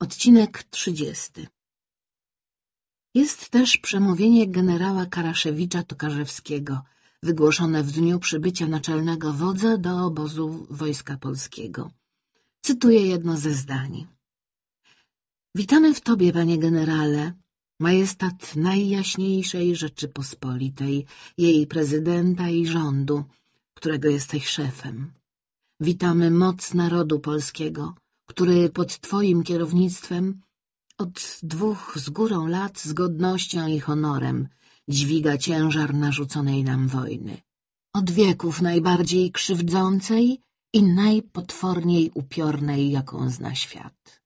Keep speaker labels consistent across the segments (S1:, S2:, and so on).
S1: Odcinek trzydziesty Jest też przemówienie generała Karaszewicza Tokarzewskiego, wygłoszone w dniu przybycia naczelnego wodza do obozu Wojska Polskiego. Cytuję jedno ze zdań. Witamy w Tobie, panie generale, majestat najjaśniejszej Rzeczypospolitej, jej prezydenta i rządu, którego jesteś szefem. Witamy moc narodu polskiego, który pod Twoim kierownictwem od dwóch z górą lat z godnością i honorem dźwiga ciężar narzuconej nam wojny. Od wieków najbardziej krzywdzącej i najpotworniej upiornej, jaką zna świat.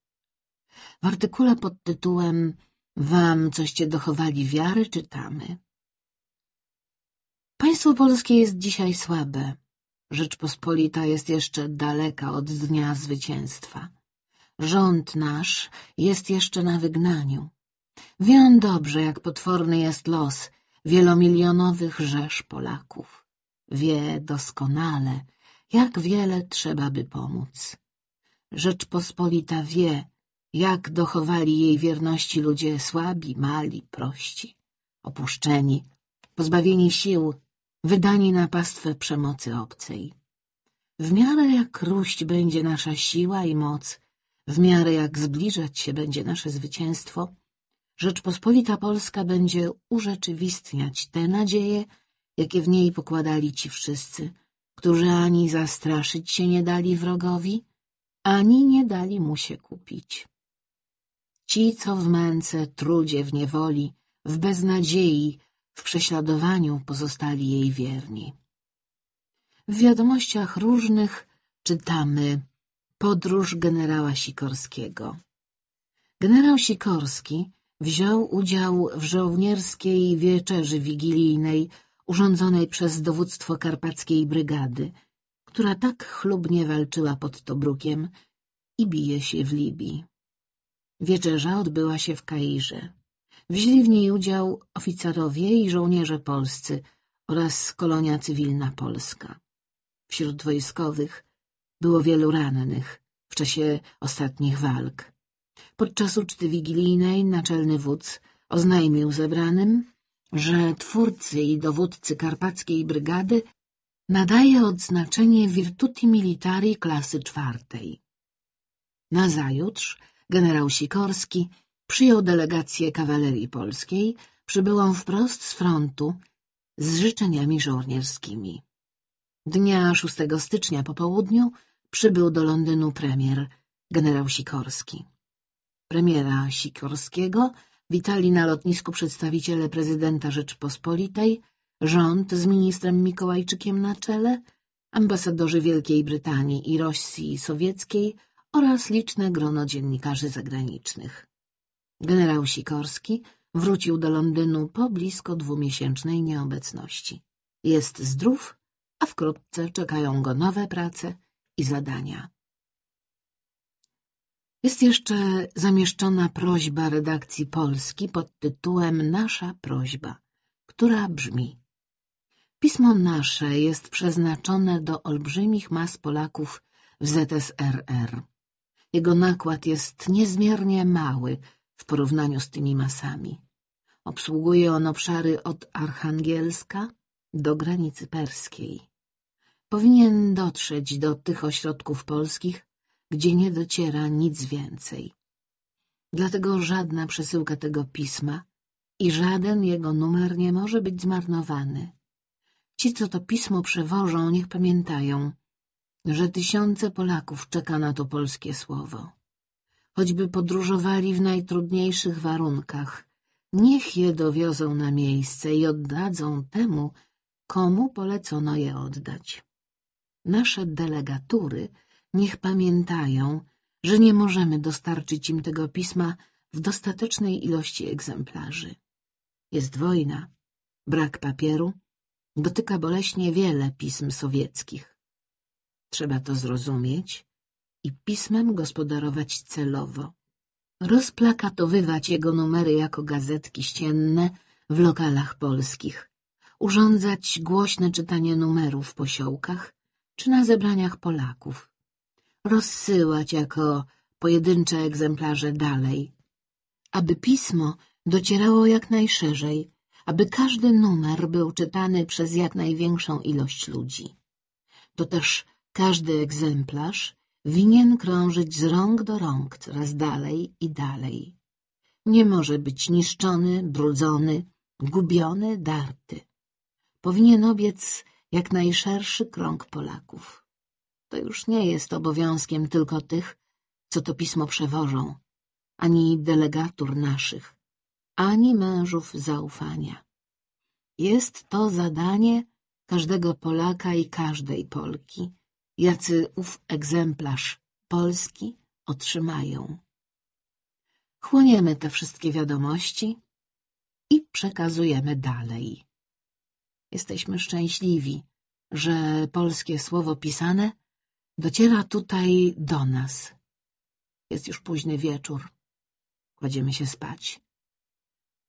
S1: W artykule pod tytułem Wam coście dochowali wiary czytamy. Państwo polskie jest dzisiaj słabe, Rzeczpospolita jest jeszcze daleka od dnia zwycięstwa. Rząd nasz jest jeszcze na wygnaniu. Wie on dobrze, jak potworny jest los wielomilionowych rzesz Polaków. Wie doskonale, jak wiele trzeba by pomóc. Rzeczpospolita wie, jak dochowali jej wierności ludzie słabi, mali, prości, opuszczeni, pozbawieni sił, wydani na pastwę przemocy obcej. W miarę jak róść będzie nasza siła i moc, w miarę jak zbliżać się będzie nasze zwycięstwo, Rzeczpospolita Polska będzie urzeczywistniać te nadzieje, jakie w niej pokładali ci wszyscy, którzy ani zastraszyć się nie dali wrogowi, ani nie dali mu się kupić. Ci, co w męce, trudzie, w niewoli, w beznadziei, w prześladowaniu pozostali jej wierni. W wiadomościach różnych czytamy podróż generała Sikorskiego. Generał Sikorski wziął udział w żołnierskiej wieczerzy wigilijnej urządzonej przez dowództwo Karpackiej Brygady, która tak chlubnie walczyła pod Tobrukiem i bije się w Libii. Wieczerza odbyła się w Kairze. Wzięli w niej udział oficerowie i żołnierze polscy oraz kolonia cywilna polska. Wśród wojskowych było wielu rannych w czasie ostatnich walk. Podczas uczty wigilijnej naczelny wódz oznajmił zebranym, że twórcy i dowódcy karpackiej brygady nadaje odznaczenie Virtuti Militari klasy czwartej. Nazajutrz generał Sikorski przyjął delegację kawalerii polskiej, przybyłą wprost z frontu z życzeniami żołnierskimi. Dnia 6 stycznia po południu przybył do Londynu premier, generał Sikorski. Premiera Sikorskiego witali na lotnisku przedstawiciele prezydenta Rzeczpospolitej, rząd z ministrem Mikołajczykiem na czele, ambasadorzy Wielkiej Brytanii i Rosji Sowieckiej oraz liczne grono dziennikarzy zagranicznych. Generał Sikorski wrócił do Londynu po blisko dwumiesięcznej nieobecności. Jest zdrów, a wkrótce czekają go nowe prace i zadania. Jest jeszcze zamieszczona prośba redakcji Polski pod tytułem Nasza prośba, która brzmi Pismo nasze jest przeznaczone do olbrzymich mas Polaków w ZSRR. Jego nakład jest niezmiernie mały w porównaniu z tymi masami. Obsługuje on obszary od Archangielska do granicy perskiej. Powinien dotrzeć do tych ośrodków polskich, gdzie nie dociera nic więcej. Dlatego żadna przesyłka tego pisma i żaden jego numer nie może być zmarnowany. Ci, co to pismo przewożą, niech pamiętają, że tysiące Polaków czeka na to polskie słowo choćby podróżowali w najtrudniejszych warunkach, niech je dowiozą na miejsce i oddadzą temu, komu polecono je oddać. Nasze delegatury niech pamiętają, że nie możemy dostarczyć im tego pisma w dostatecznej ilości egzemplarzy. Jest wojna, brak papieru, dotyka boleśnie wiele pism sowieckich. Trzeba to zrozumieć i pismem gospodarować celowo. Rozplakatowywać jego numery jako gazetki ścienne w lokalach polskich. Urządzać głośne czytanie numerów w posiołkach czy na zebraniach Polaków. Rozsyłać jako pojedyncze egzemplarze dalej. Aby pismo docierało jak najszerzej, aby każdy numer był czytany przez jak największą ilość ludzi. To też każdy egzemplarz winien krążyć z rąk do rąk coraz dalej i dalej. Nie może być niszczony, brudzony, gubiony, darty. Powinien obiec jak najszerszy krąg Polaków. To już nie jest obowiązkiem tylko tych, co to pismo przewożą, ani delegatur naszych, ani mężów zaufania. Jest to zadanie każdego Polaka i każdej Polki, jacy ów egzemplarz Polski otrzymają. Chłoniemy te wszystkie wiadomości i przekazujemy dalej. Jesteśmy szczęśliwi, że polskie słowo pisane dociera tutaj do nas. Jest już późny wieczór. Kładziemy się spać.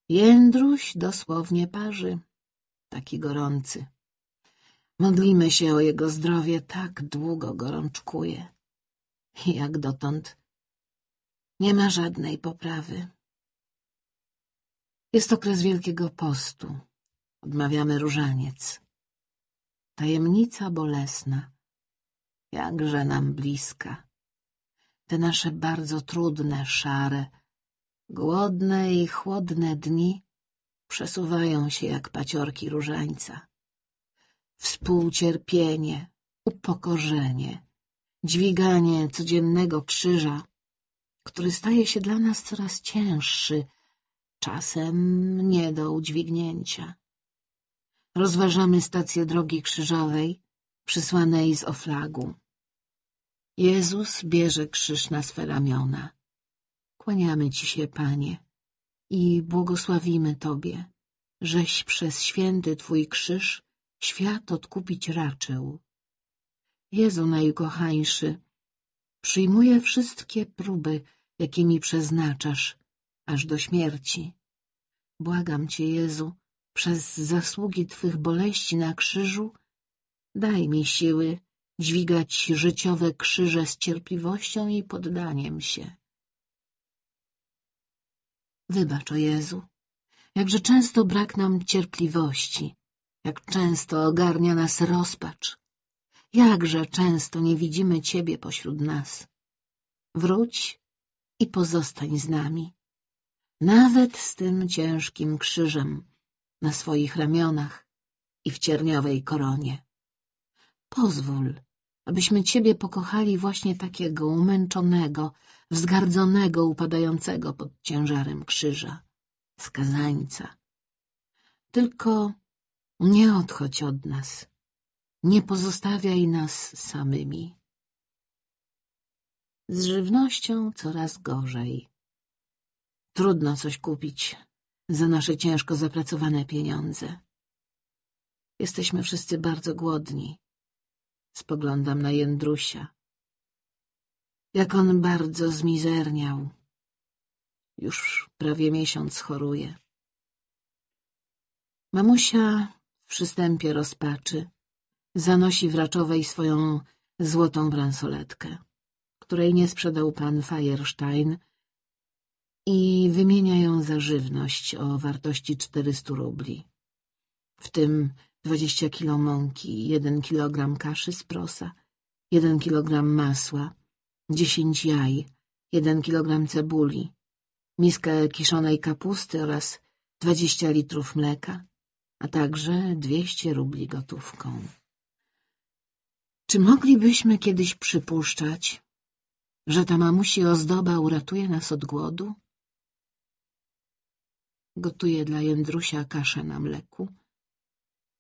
S1: Jędruś dosłownie parzy, taki gorący. Modlimy się o jego zdrowie, tak długo gorączkuje. Jak dotąd nie ma żadnej poprawy. Jest okres Wielkiego Postu. Odmawiamy różaniec. Tajemnica bolesna, jakże nam bliska. Te nasze bardzo trudne, szare, głodne i chłodne dni przesuwają się jak paciorki różańca. Współcierpienie, upokorzenie, dźwiganie codziennego krzyża, który staje się dla nas coraz cięższy, czasem nie do udźwignięcia. Rozważamy stację drogi krzyżowej, przysłanej z Oflagu. Jezus bierze krzyż na swe ramiona. Kłaniamy Ci się, Panie, i błogosławimy Tobie, żeś przez święty Twój krzyż świat odkupić raczył. Jezu najukochańszy, przyjmuję wszystkie próby, jakie mi przeznaczasz, aż do śmierci. Błagam Cię, Jezu, przez zasługi Twych boleści na krzyżu, daj mi siły dźwigać życiowe krzyże z cierpliwością i poddaniem się. Wybacz, o Jezu, jakże często brak nam cierpliwości, jak często ogarnia nas rozpacz, jakże często nie widzimy Ciebie pośród nas. Wróć i pozostań z nami, nawet z tym ciężkim krzyżem na swoich ramionach i w cierniowej koronie. Pozwól, abyśmy Ciebie pokochali właśnie takiego umęczonego, wzgardzonego, upadającego pod ciężarem krzyża, skazańca. Tylko nie odchodź od nas, nie pozostawiaj nas samymi. Z żywnością coraz gorzej. Trudno coś kupić za nasze ciężko zapracowane pieniądze. Jesteśmy wszyscy bardzo głodni. Spoglądam na Jędrusia. Jak on bardzo zmizerniał. Już prawie miesiąc choruje. Mamusia w przystępie rozpaczy zanosi w raczowej swoją złotą bransoletkę, której nie sprzedał pan Feierstein i wymienia ją za żywność o wartości 400 rubli, w tym 20 kilo mąki, 1 kilogram kaszy z prosa, 1 kilogram masła, 10 jaj, 1 kilogram cebuli, miskę kiszonej kapusty oraz 20 litrów mleka, a także 200 rubli gotówką. Czy moglibyśmy kiedyś przypuszczać, że ta mamusi ozdoba uratuje nas od głodu? Gotuje dla Jędrusia kaszę na mleku,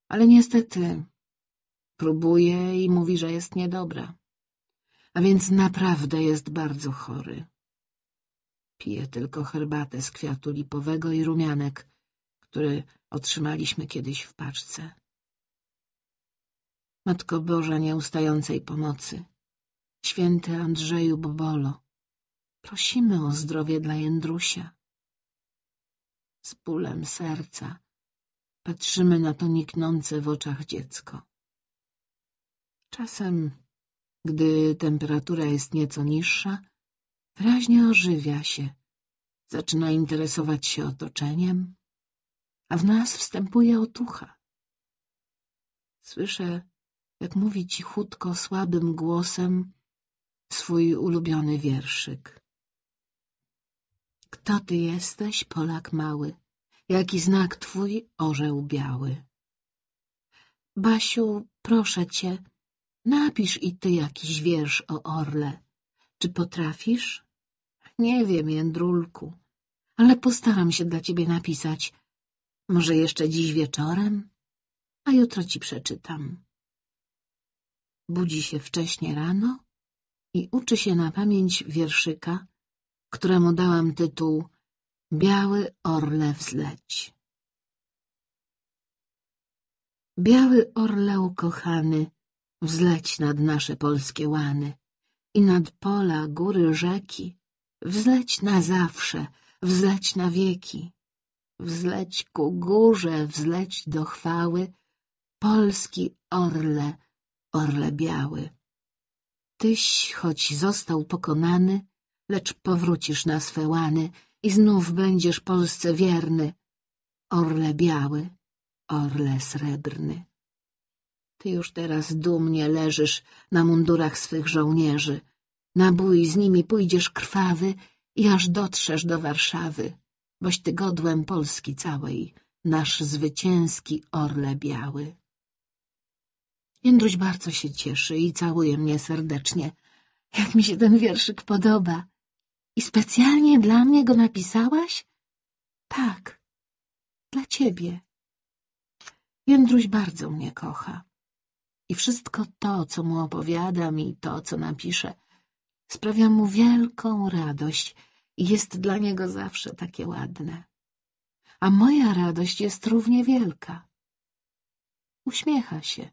S1: ale niestety próbuje i mówi, że jest niedobra, a więc naprawdę jest bardzo chory. Pije tylko herbatę z kwiatu lipowego i rumianek, który otrzymaliśmy kiedyś w paczce. Matko Boża nieustającej pomocy, święty Andrzeju Bobolo, prosimy o zdrowie dla Jędrusia. Z bólem serca patrzymy na to niknące w oczach dziecko. Czasem, gdy temperatura jest nieco niższa, Wyraźnie ożywia się, zaczyna interesować się otoczeniem, a w nas wstępuje otucha. Słyszę, jak mówi cichutko, słabym głosem swój ulubiony wierszyk. Kto ty jesteś, Polak mały? Jaki znak twój, orzeł biały? Basiu, proszę cię, napisz i ty jakiś wiersz o orle. Czy potrafisz? Nie wiem, Jędrulku, ale postaram się dla ciebie napisać. Może jeszcze dziś wieczorem? A jutro ci przeczytam. Budzi się wcześnie rano i uczy się na pamięć wierszyka, któremu dałam tytuł Biały orle wzleć. Biały orleł kochany, wzleć nad nasze polskie łany i nad pola, góry, rzeki, wzleć na zawsze, wzleć na wieki, wzleć ku górze, wzleć do chwały, polski orle, orle biały. Tyś, choć został pokonany, lecz powrócisz na swe łany i znów będziesz Polsce wierny. Orle biały, orle srebrny. Ty już teraz dumnie leżysz na mundurach swych żołnierzy. Na bój z nimi pójdziesz krwawy i aż dotrzesz do Warszawy, boś ty godłem Polski całej, nasz zwycięski orle biały. Jędruś bardzo się cieszy i całuje mnie serdecznie. Jak mi się ten wierszyk podoba. I specjalnie dla mnie go napisałaś? Tak, dla ciebie. Jędruś bardzo mnie kocha. I wszystko to, co mu opowiadam i to, co napiszę, sprawia mu wielką radość i jest dla niego zawsze takie ładne. A moja radość jest równie wielka. Uśmiecha się.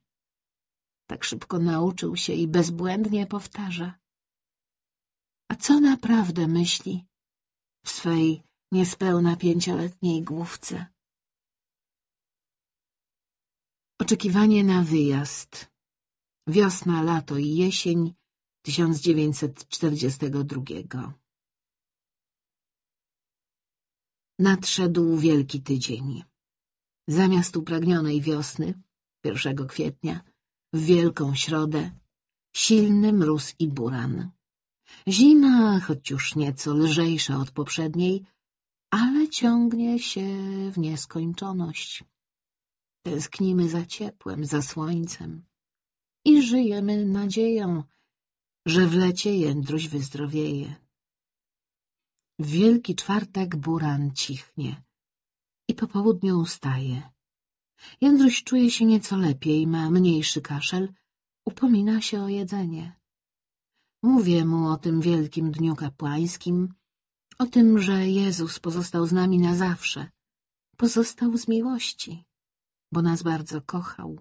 S1: Tak szybko nauczył się i bezbłędnie powtarza. A co naprawdę myśli w swej niespełna pięcioletniej główce? Oczekiwanie na wyjazd. Wiosna, lato i jesień 1942. Nadszedł wielki tydzień. Zamiast upragnionej wiosny, 1 kwietnia, w wielką środę, silny mróz i buran. Zima, choć już nieco lżejsza od poprzedniej, ale ciągnie się w nieskończoność. Tęsknimy za ciepłem, za słońcem i żyjemy nadzieją, że w lecie Jędruś wyzdrowieje. W Wielki Czwartek buran cichnie i po południu ustaje. Jędruś czuje się nieco lepiej, ma mniejszy kaszel, upomina się o jedzenie. Mówię mu o tym wielkim dniu kapłańskim, o tym, że Jezus pozostał z nami na zawsze. Pozostał z miłości, bo nas bardzo kochał.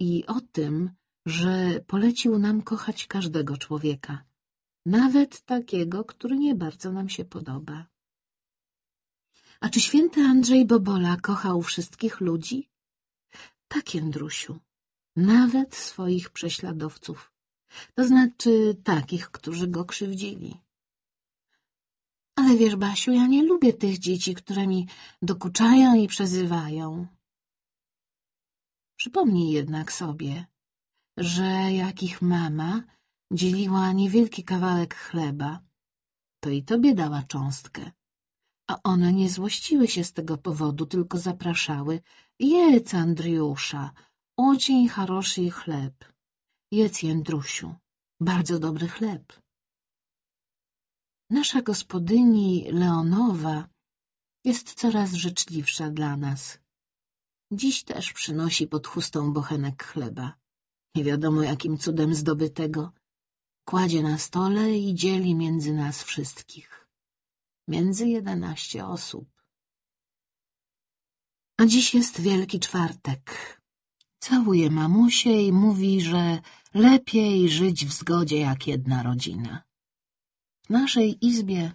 S1: I o tym, że polecił nam kochać każdego człowieka, nawet takiego, który nie bardzo nam się podoba. A czy święty Andrzej Bobola kochał wszystkich ludzi? Tak, Jędrusiu, nawet swoich prześladowców, to znaczy takich, którzy go krzywdzili. Ale wiesz, Basiu, ja nie lubię tych dzieci, które mi dokuczają i przezywają. Przypomnij jednak sobie, że jak ich mama dzieliła niewielki kawałek chleba, to i tobie dała cząstkę. A one nie złościły się z tego powodu, tylko zapraszały — jedz, Andriusza, ocień haroszy chleb. Jedz, Jędrusiu, bardzo dobry chleb. Nasza gospodyni Leonowa jest coraz życzliwsza dla nas. Dziś też przynosi pod chustą bochenek chleba. Nie wiadomo jakim cudem zdobytego. Kładzie na stole i dzieli między nas wszystkich. Między jedenaście osób. A dziś jest Wielki Czwartek. Całuje mamusię i mówi, że lepiej żyć w zgodzie jak jedna rodzina. W naszej izbie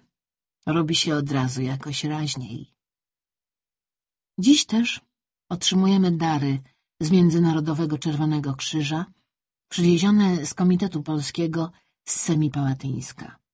S1: robi się od razu jakoś raźniej. Dziś też otrzymujemy dary z Międzynarodowego Czerwonego Krzyża, przywiezione z Komitetu Polskiego z Semipałatyńska.